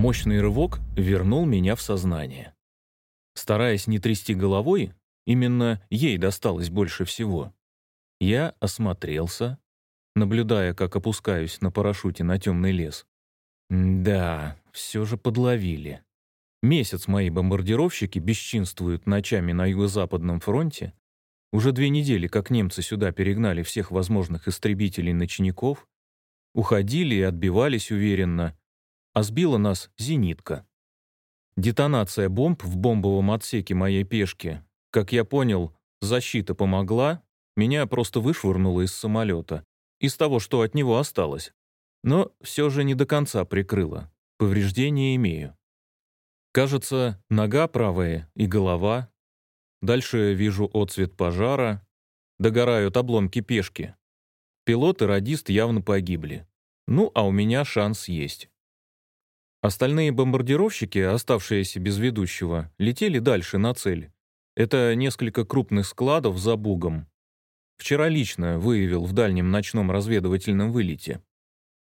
Мощный рывок вернул меня в сознание. Стараясь не трясти головой, именно ей досталось больше всего, я осмотрелся, наблюдая, как опускаюсь на парашюте на темный лес. Да, все же подловили. Месяц мои бомбардировщики бесчинствуют ночами на юго-западном фронте. Уже две недели, как немцы сюда перегнали всех возможных истребителей-ночников, уходили и отбивались уверенно, а сбила нас зенитка. Детонация бомб в бомбовом отсеке моей пешки, как я понял, защита помогла, меня просто вышвырнуло из самолета, из того, что от него осталось. Но все же не до конца прикрыло. Повреждения имею. Кажется, нога правая и голова. Дальше вижу отцвет пожара. Догорают обломки пешки. Пилот и радист явно погибли. Ну, а у меня шанс есть. Остальные бомбардировщики, оставшиеся без ведущего, летели дальше на цель. Это несколько крупных складов за Бугом. Вчера лично выявил в дальнем ночном разведывательном вылете.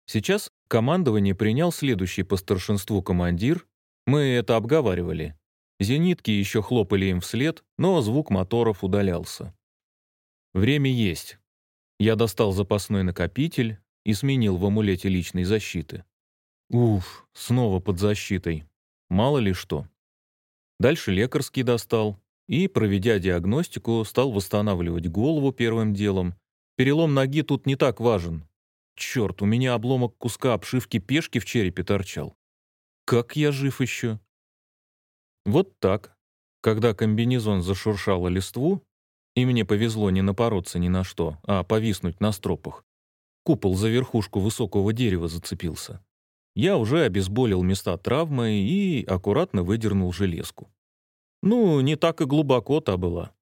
Сейчас командование принял следующий по старшинству командир. Мы это обговаривали. Зенитки еще хлопали им вслед, но звук моторов удалялся. Время есть. Я достал запасной накопитель и сменил в амулете личной защиты. Уф, снова под защитой. Мало ли что. Дальше лекарский достал и, проведя диагностику, стал восстанавливать голову первым делом. Перелом ноги тут не так важен. Черт, у меня обломок куска обшивки пешки в черепе торчал. Как я жив еще? Вот так. Когда комбинезон зашуршал о листву, и мне повезло не напороться ни на что, а повиснуть на стропах, купол за верхушку высокого дерева зацепился. Я уже обезболил места травмы и аккуратно выдернул железку. Ну, не так и глубоко та была.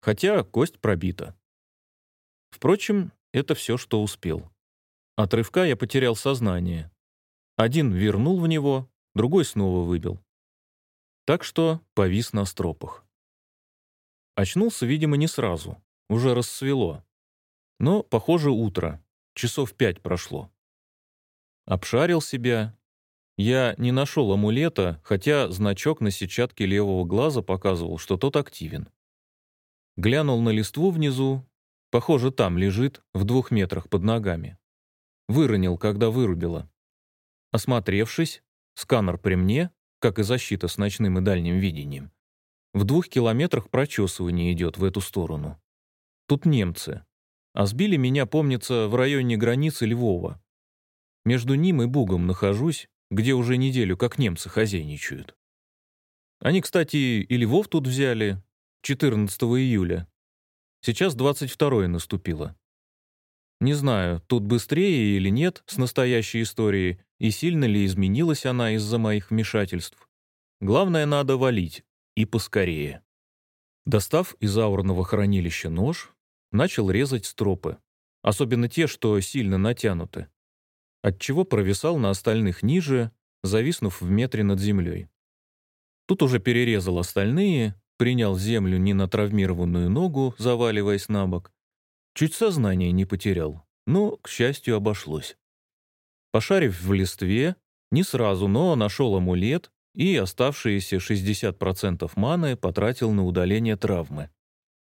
Хотя кость пробита. Впрочем, это все, что успел. От рывка я потерял сознание. Один вернул в него, другой снова выбил. Так что повис на стропах. Очнулся, видимо, не сразу. Уже рассвело. Но, похоже, утро. Часов пять прошло. Обшарил себя. Я не нашел амулета, хотя значок на сетчатке левого глаза показывал, что тот активен. Глянул на листву внизу. Похоже, там лежит, в двух метрах под ногами. Выронил, когда вырубило. Осмотревшись, сканер при мне, как и защита с ночным и дальним видением. В двух километрах прочесывание идет в эту сторону. Тут немцы. А сбили меня, помнится, в районе границы Львова. Между ним и Бугом нахожусь, где уже неделю как немцы хозяйничают. Они, кстати, и Львов тут взяли 14 июля. Сейчас 22 наступило. Не знаю, тут быстрее или нет с настоящей историей, и сильно ли изменилась она из-за моих вмешательств. Главное, надо валить, и поскорее. Достав из аурного хранилища нож, начал резать стропы, особенно те, что сильно натянуты отчего провисал на остальных ниже, зависнув в метре над землей. Тут уже перерезал остальные, принял землю не на травмированную ногу, заваливаясь на бок. Чуть сознание не потерял, но, к счастью, обошлось. Пошарив в листве, не сразу, но нашел амулет и оставшиеся 60% маны потратил на удаление травмы.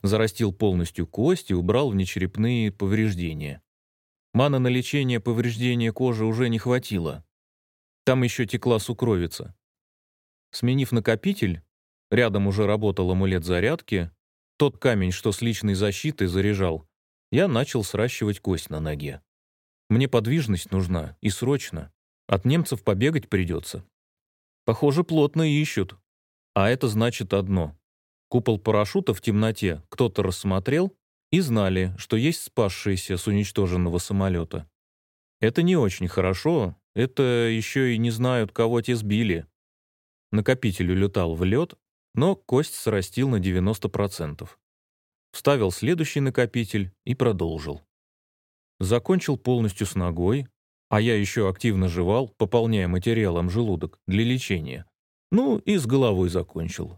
Зарастил полностью кость и убрал внечерепные повреждения. Мана на лечение повреждения кожи уже не хватило. Там еще текла сукровица. Сменив накопитель, рядом уже работал амулет зарядки, тот камень, что с личной защитой заряжал, я начал сращивать кость на ноге. Мне подвижность нужна, и срочно. От немцев побегать придется. Похоже, плотно ищут. А это значит одно. Купол парашюта в темноте кто-то рассмотрел и знали, что есть спасшиеся с уничтоженного самолета. Это не очень хорошо, это еще и не знают, кого те сбили. Накопитель улетал в лед, но кость срастил на 90%. Вставил следующий накопитель и продолжил. Закончил полностью с ногой, а я еще активно жевал, пополняя материалом желудок для лечения. Ну и с головой закончил.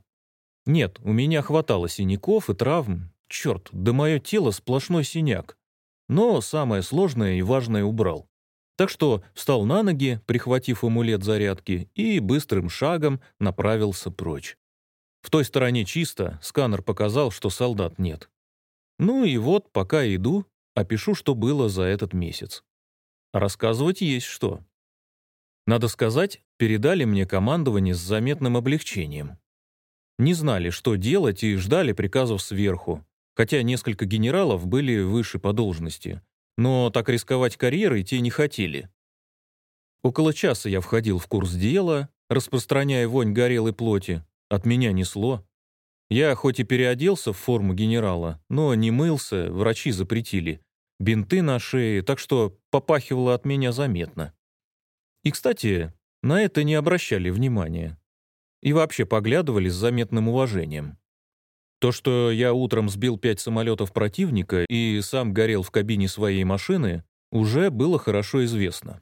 Нет, у меня хватало синяков и травм, Черт, да мое тело сплошной синяк. Но самое сложное и важное убрал. Так что встал на ноги, прихватив амулет зарядки, и быстрым шагом направился прочь. В той стороне чисто, сканер показал, что солдат нет. Ну и вот, пока иду, опишу, что было за этот месяц. Рассказывать есть что. Надо сказать, передали мне командование с заметным облегчением. Не знали, что делать, и ждали приказов сверху, хотя несколько генералов были выше по должности, но так рисковать карьерой те не хотели. Около часа я входил в курс дела, распространяя вонь горелой плоти. От меня несло. Я хоть и переоделся в форму генерала, но не мылся, врачи запретили. Бинты на шее, так что попахивало от меня заметно. И, кстати, на это не обращали внимания. И вообще поглядывали с заметным уважением. То, что я утром сбил пять самолетов противника и сам горел в кабине своей машины, уже было хорошо известно.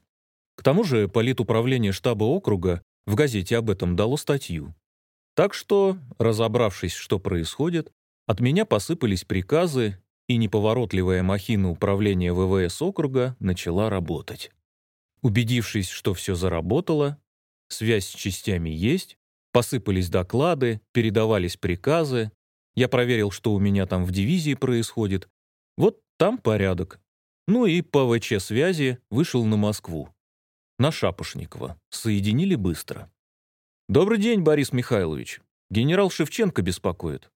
К тому же политуправление штаба округа в газете об этом дало статью. Так что, разобравшись, что происходит, от меня посыпались приказы, и неповоротливая махина управления ВВС округа начала работать. Убедившись, что все заработало, связь с частями есть, посыпались доклады, передавались приказы, я проверил, что у меня там в дивизии происходит. Вот там порядок. Ну и по ВЧ-связи вышел на Москву. На Шапошникова. Соединили быстро. «Добрый день, Борис Михайлович. Генерал Шевченко беспокоит.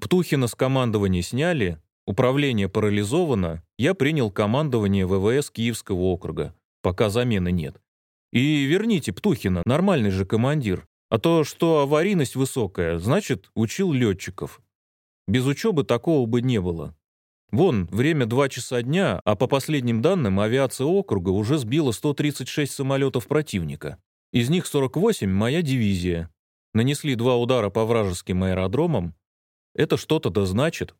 Птухина с командования сняли, управление парализовано, я принял командование ВВС Киевского округа, пока замены нет. И верните Птухина, нормальный же командир. А то, что аварийность высокая, значит, учил летчиков. Без учебы такого бы не было. Вон, время 2 часа дня, а по последним данным авиация округа уже сбила 136 самолетов противника. Из них 48 — моя дивизия. Нанесли два удара по вражеским аэродромам. Это что-то да значит.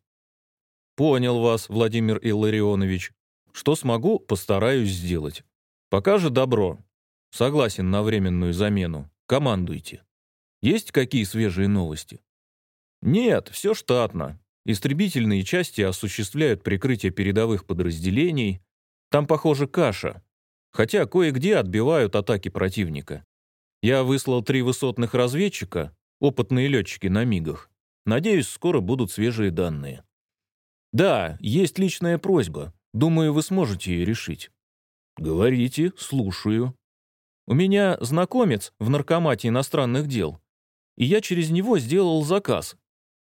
Понял вас, Владимир Илларионович. Что смогу, постараюсь сделать. Пока же добро. Согласен на временную замену. Командуйте. Есть какие свежие новости? Нет, все штатно. Истребительные части осуществляют прикрытие передовых подразделений. Там, похоже, каша. Хотя кое-где отбивают атаки противника. Я выслал три высотных разведчика, опытные летчики на МИГах. Надеюсь, скоро будут свежие данные. Да, есть личная просьба. Думаю, вы сможете ее решить. Говорите, слушаю. У меня знакомец в наркомате иностранных дел, и я через него сделал заказ.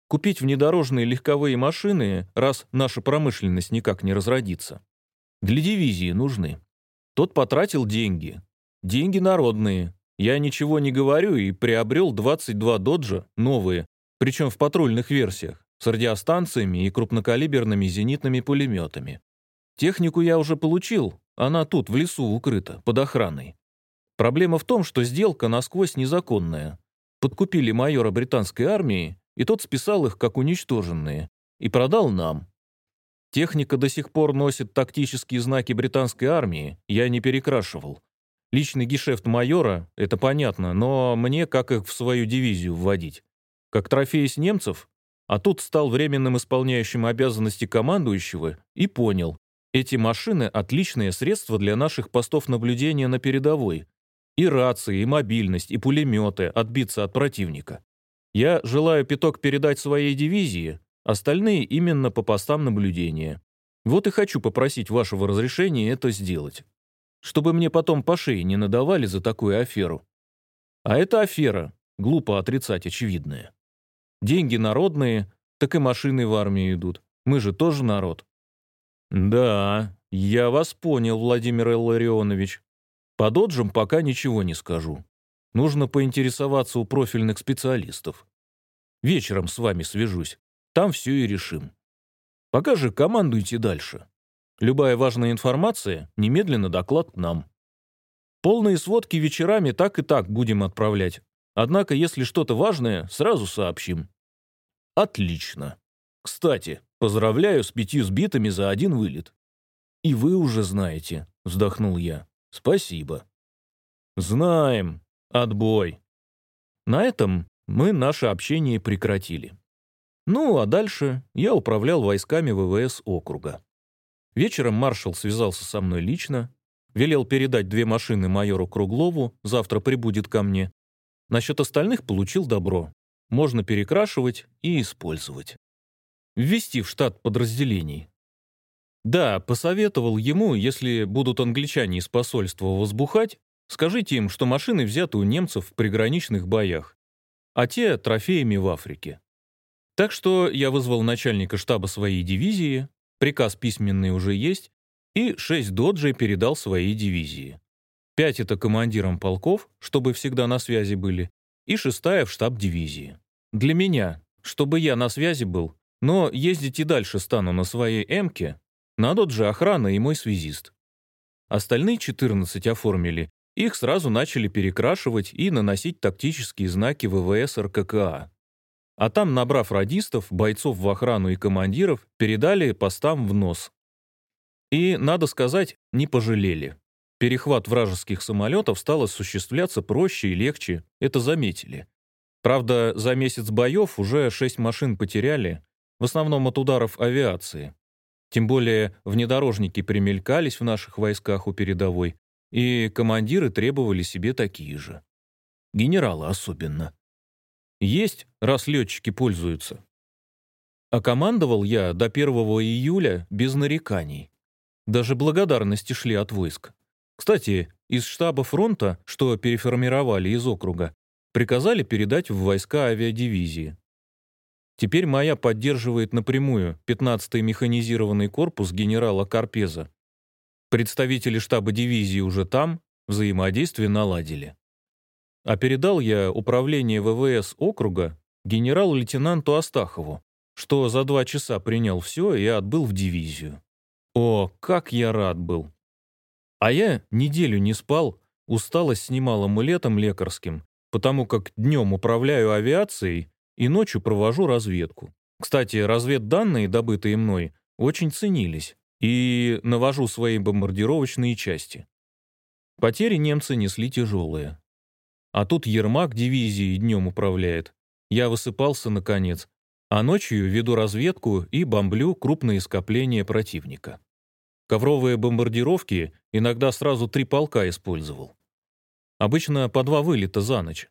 Купить внедорожные легковые машины, раз наша промышленность никак не разродится. Для дивизии нужны. Тот потратил деньги. Деньги народные. Я ничего не говорю и приобрел 22 доджа, новые, причем в патрульных версиях, с радиостанциями и крупнокалиберными зенитными пулеметами. Технику я уже получил, она тут, в лесу, укрыта, под охраной. Проблема в том, что сделка насквозь незаконная. Подкупили майора британской армии, и тот списал их как уничтоженные, и продал нам. Техника до сих пор носит тактические знаки британской армии, я не перекрашивал. Личный гешефт майора — это понятно, но мне как их в свою дивизию вводить? Как трофей с немцев? А тут стал временным исполняющим обязанности командующего и понял, эти машины — отличное средство для наших постов наблюдения на передовой, и рации, и мобильность, и пулеметы отбиться от противника. Я желаю пяток передать своей дивизии, остальные именно по постам наблюдения. Вот и хочу попросить вашего разрешения это сделать. Чтобы мне потом по шее не надавали за такую аферу. А это афера, глупо отрицать очевидное. Деньги народные, так и машины в армию идут. Мы же тоже народ. Да, я вас понял, Владимир Илларионович. По доджам пока ничего не скажу. Нужно поинтересоваться у профильных специалистов. Вечером с вами свяжусь. Там все и решим. Пока же командуйте дальше. Любая важная информация, немедленно доклад к нам. Полные сводки вечерами так и так будем отправлять. Однако, если что-то важное, сразу сообщим. Отлично. Кстати, поздравляю с пятью сбитыми за один вылет. И вы уже знаете, вздохнул я. Спасибо. Знаем. Отбой. На этом мы наше общение прекратили. Ну, а дальше я управлял войсками ВВС округа. Вечером маршал связался со мной лично. велел передать две машины майору Круглову, завтра прибудет ко мне. Насчет остальных получил добро. Можно перекрашивать и использовать. Ввести в штат подразделений. Да, посоветовал ему, если будут англичане из посольства возбухать, скажите им, что машины взяты у немцев в приграничных боях, а те — трофеями в Африке. Так что я вызвал начальника штаба своей дивизии, приказ письменный уже есть, и шесть доджей передал своей дивизии. Пять — это командирам полков, чтобы всегда на связи были, и шестая в штаб дивизии. Для меня, чтобы я на связи был, но ездить и дальше стану на своей «Эмке», на додже охрана и мой связист. Остальные 14 оформили, их сразу начали перекрашивать и наносить тактические знаки ВВС РККА. А там, набрав радистов, бойцов в охрану и командиров, передали постам в нос. И, надо сказать, не пожалели. Перехват вражеских самолетов стал осуществляться проще и легче, это заметили. Правда, за месяц боев уже шесть машин потеряли, в основном от ударов авиации. Тем более внедорожники примелькались в наших войсках у передовой, и командиры требовали себе такие же. Генералы особенно. Есть, раз летчики пользуются. А командовал я до 1 июля без нареканий. Даже благодарности шли от войск. Кстати, из штаба фронта, что переформировали из округа, приказали передать в войска авиадивизии. Теперь моя поддерживает напрямую 15-й механизированный корпус генерала Карпеза. Представители штаба дивизии уже там, взаимодействие наладили. А передал я управление ВВС округа генералу-лейтенанту Астахову, что за два часа принял все и отбыл в дивизию. О, как я рад был! А я неделю не спал, усталость снимала мулетом лекарским, потому как днем управляю авиацией, и ночью провожу разведку. Кстати, разведданные, добытые мной, очень ценились, и навожу свои бомбардировочные части. Потери немцы несли тяжелые. А тут Ермак дивизии днем управляет. Я высыпался, наконец, а ночью веду разведку и бомблю крупные скопления противника. Ковровые бомбардировки иногда сразу три полка использовал. Обычно по два вылета за ночь.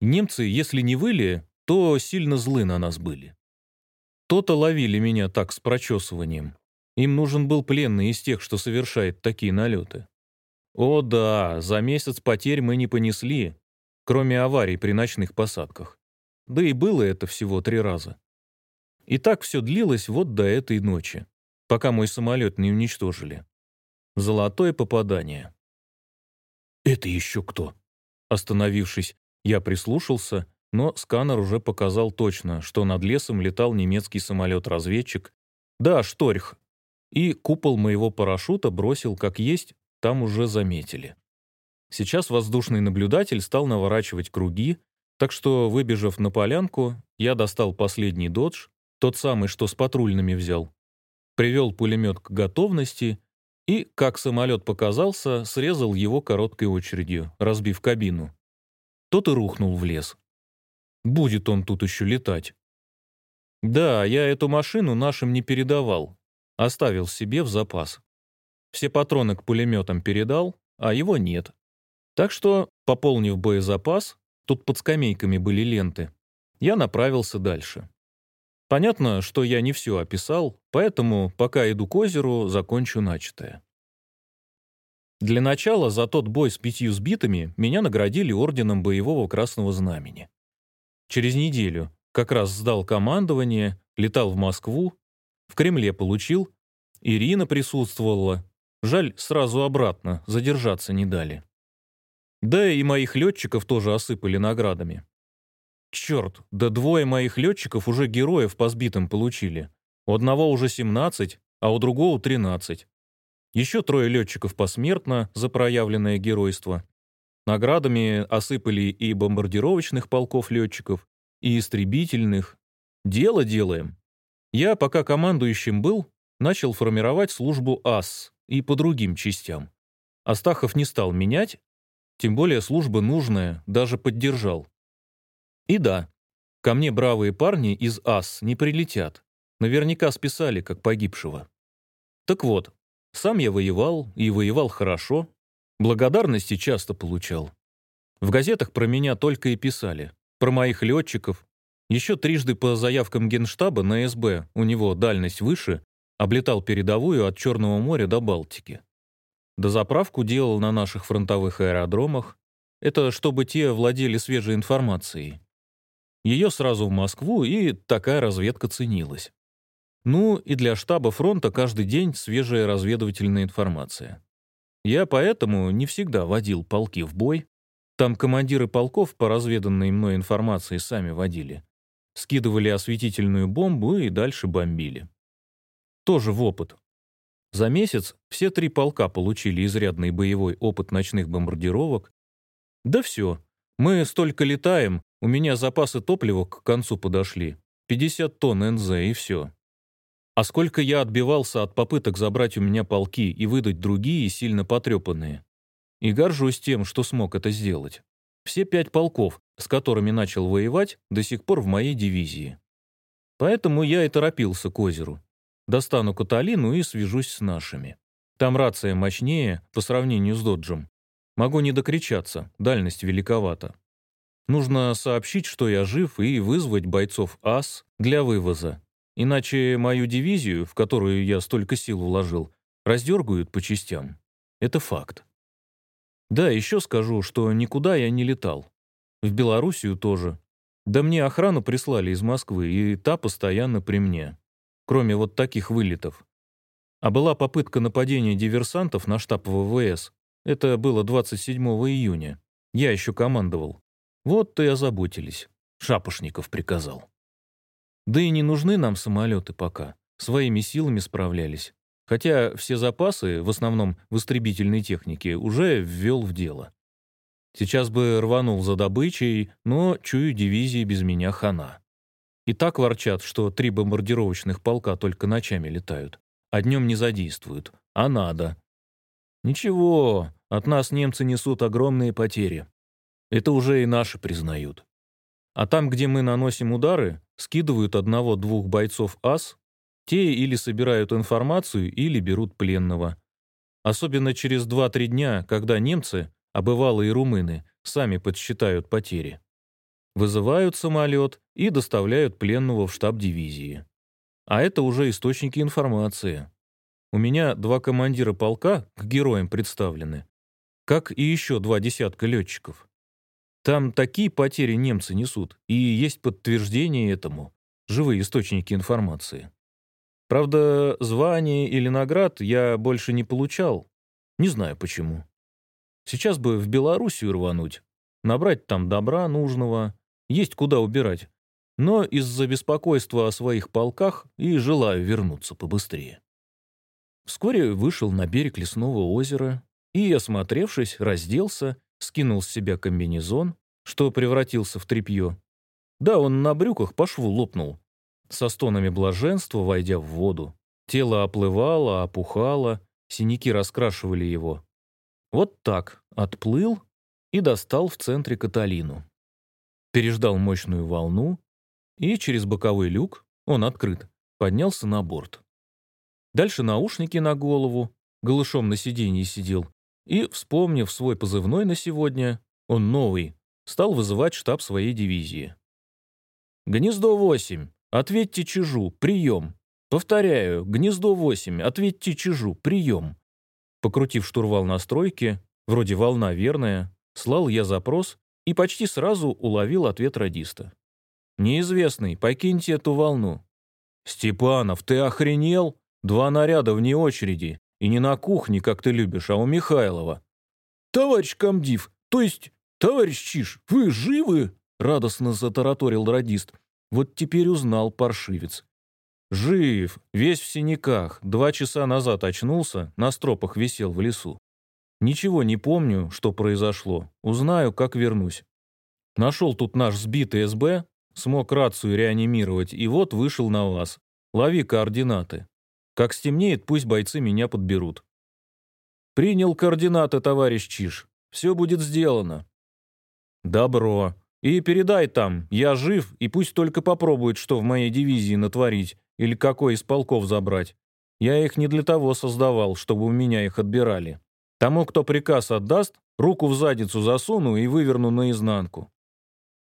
Немцы, если не выли, то сильно злы на нас были. То-то ловили меня так с прочесыванием. Им нужен был пленный из тех, что совершает такие налеты. О да, за месяц потерь мы не понесли, кроме аварий при ночных посадках. Да и было это всего три раза. И так все длилось вот до этой ночи, пока мой самолет не уничтожили. Золотое попадание. «Это еще кто?» Остановившись, я прислушался но сканер уже показал точно, что над лесом летал немецкий самолет-разведчик. Да, Шторх. И купол моего парашюта бросил как есть, там уже заметили. Сейчас воздушный наблюдатель стал наворачивать круги, так что, выбежав на полянку, я достал последний додж, тот самый, что с патрульными взял, привел пулемет к готовности и, как самолет показался, срезал его короткой очередью, разбив кабину. Тот и рухнул в лес. Будет он тут еще летать. Да, я эту машину нашим не передавал. Оставил себе в запас. Все патроны к пулеметам передал, а его нет. Так что, пополнив боезапас, тут под скамейками были ленты, я направился дальше. Понятно, что я не все описал, поэтому, пока иду к озеру, закончу начатое. Для начала за тот бой с пятью сбитыми меня наградили орденом боевого красного знамени. Через неделю как раз сдал командование, летал в Москву, в Кремле получил, Ирина присутствовала. Жаль, сразу обратно, задержаться не дали. Да и моих летчиков тоже осыпали наградами. Черт, да двое моих летчиков уже героев по сбитым получили. У одного уже 17, а у другого 13. Еще трое летчиков посмертно за проявленное геройство. Наградами осыпали и бомбардировочных полков летчиков, и истребительных. Дело делаем. Я, пока командующим был, начал формировать службу АС и по другим частям. Астахов не стал менять, тем более служба нужная, даже поддержал. И да, ко мне бравые парни из АС не прилетят. Наверняка списали, как погибшего. Так вот, Сам я воевал, и воевал хорошо. Благодарности часто получал. В газетах про меня только и писали. Про моих летчиков. Еще трижды по заявкам Генштаба на СБ, у него дальность выше, облетал передовую от Черного моря до Балтики. Дозаправку делал на наших фронтовых аэродромах. Это чтобы те владели свежей информацией. Ее сразу в Москву, и такая разведка ценилась. Ну и для штаба фронта каждый день свежая разведывательная информация. Я поэтому не всегда водил полки в бой. Там командиры полков по разведанной мной информации сами водили. Скидывали осветительную бомбу и дальше бомбили. Тоже в опыт. За месяц все три полка получили изрядный боевой опыт ночных бомбардировок. Да все. Мы столько летаем, у меня запасы топлива к концу подошли. 50 тонн НЗ и все. А сколько я отбивался от попыток забрать у меня полки и выдать другие, сильно потрепанные. И горжусь тем, что смог это сделать. Все пять полков, с которыми начал воевать, до сих пор в моей дивизии. Поэтому я и торопился к озеру. Достану Каталину и свяжусь с нашими. Там рация мощнее по сравнению с Доджем. Могу не докричаться, дальность великовата. Нужно сообщить, что я жив, и вызвать бойцов АС для вывоза. Иначе мою дивизию, в которую я столько сил вложил, раздергают по частям. Это факт. Да, еще скажу, что никуда я не летал. В Белоруссию тоже. Да мне охрану прислали из Москвы, и та постоянно при мне. Кроме вот таких вылетов. А была попытка нападения диверсантов на штаб ВВС. Это было 27 июня. Я еще командовал. Вот-то и озаботились. Шапошников приказал. Да и не нужны нам самолеты пока. Своими силами справлялись. Хотя все запасы, в основном в истребительной технике, уже ввел в дело. Сейчас бы рванул за добычей, но, чую, дивизии без меня хана. И так ворчат, что три бомбардировочных полка только ночами летают, а днем не задействуют. А надо. Ничего, от нас немцы несут огромные потери. Это уже и наши признают. А там, где мы наносим удары, скидывают одного-двух бойцов АС, те или собирают информацию, или берут пленного. Особенно через 2-3 дня, когда немцы, а бывало и румыны, сами подсчитают потери. Вызывают самолет и доставляют пленного в штаб дивизии. А это уже источники информации. У меня два командира полка к героям представлены, как и еще два десятка летчиков. Там такие потери немцы несут, и есть подтверждение этому, живые источники информации. Правда, звание или наград я больше не получал. Не знаю почему. Сейчас бы в Белоруссию рвануть, набрать там добра нужного, есть куда убирать. Но из-за беспокойства о своих полках и желаю вернуться побыстрее. Вскоре вышел на берег лесного озера и, осмотревшись, разделся скинул с себя комбинезон, что превратился в тряпье. Да, он на брюках по шву лопнул. Со стонами блаженства, войдя в воду. Тело оплывало, опухало, синяки раскрашивали его. Вот так отплыл и достал в центре Каталину. Переждал мощную волну, и через боковой люк, он открыт, поднялся на борт. Дальше наушники на голову, голышом на сиденье сидел, и, вспомнив свой позывной на сегодня, он новый, стал вызывать штаб своей дивизии. «Гнездо 8, ответьте чижу, прием. Повторяю, гнездо 8, ответьте чижу, прием». Покрутив штурвал настройки, вроде волна верная, слал я запрос и почти сразу уловил ответ радиста. «Неизвестный, покиньте эту волну». «Степанов, ты охренел? Два наряда вне очереди. И не на кухне, как ты любишь, а у Михайлова. «Товарищ комдив, то есть, товарищ Чиш, вы живы?» Радостно затараторил радист. Вот теперь узнал паршивец. «Жив, весь в синяках. Два часа назад очнулся, на стропах висел в лесу. Ничего не помню, что произошло. Узнаю, как вернусь. Нашел тут наш сбитый СБ, смог рацию реанимировать, и вот вышел на вас. Лови координаты. Как стемнеет, пусть бойцы меня подберут. Принял координаты, товарищ Чиш. Все будет сделано. Добро. И передай там, я жив, и пусть только попробует, что в моей дивизии натворить, или какой из полков забрать. Я их не для того создавал, чтобы у меня их отбирали. Тому, кто приказ отдаст, руку в задницу засуну и выверну наизнанку.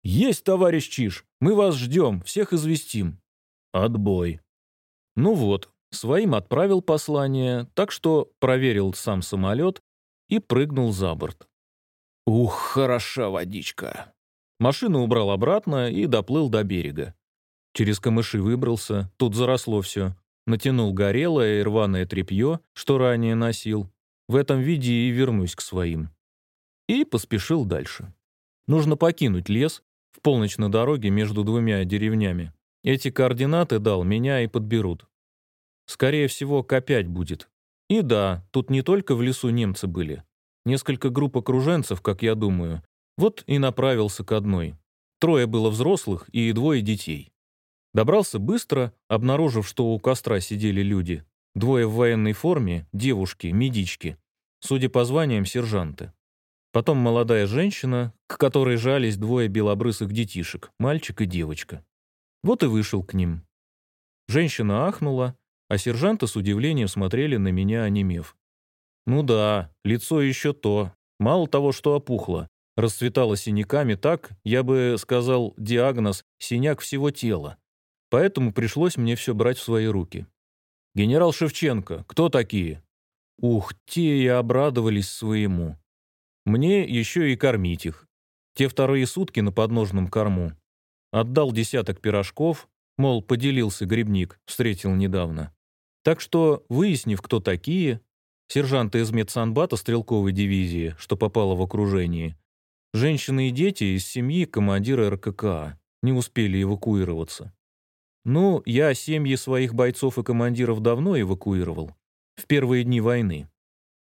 «Есть, товарищ Чиж, мы вас ждем, всех известим». Отбой. Ну вот, своим отправил послание, так что проверил сам самолет и прыгнул за борт. Ух, хороша водичка. Машину убрал обратно и доплыл до берега. Через камыши выбрался, тут заросло все. Натянул горелое и рваное тряпье, что ранее носил. В этом виде и вернусь к своим. И поспешил дальше. Нужно покинуть лес, в полночь на дороге между двумя деревнями. Эти координаты дал, меня и подберут. Скорее всего, К5 будет. И да, тут не только в лесу немцы были. Несколько групп окруженцев, как я думаю. Вот и направился к одной. Трое было взрослых и двое детей. Добрался быстро, обнаружив, что у костра сидели люди. Двое в военной форме, девушки, медички. Судя по званиям, сержанты. Потом молодая женщина, к которой жались двое белобрысых детишек, мальчик и девочка. Вот и вышел к ним. Женщина ахнула, а сержанты с удивлением смотрели на меня, онемев. Ну да, лицо еще то. Мало того, что опухло, расцветало синяками так, я бы сказал, диагноз «синяк всего тела». Поэтому пришлось мне все брать в свои руки. «Генерал Шевченко, кто такие?» Ух, те и обрадовались своему. Мне еще и кормить их. Те вторые сутки на подножном корму. Отдал десяток пирожков, мол, поделился грибник, встретил недавно. Так что, выяснив, кто такие, сержанты из медсанбата стрелковой дивизии, что попало в окружение, женщины и дети из семьи командира РККА не успели эвакуироваться. Ну, я семьи своих бойцов и командиров давно эвакуировал. В первые дни войны.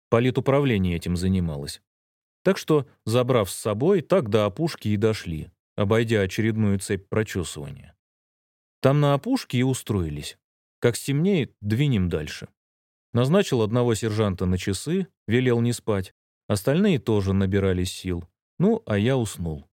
Политуправление этим занималось. Так что, забрав с собой, так до опушки и дошли, обойдя очередную цепь прочесывания. Там на опушке и устроились. Как стемнеет, двинем дальше. Назначил одного сержанта на часы, велел не спать. Остальные тоже набирались сил. Ну, а я уснул.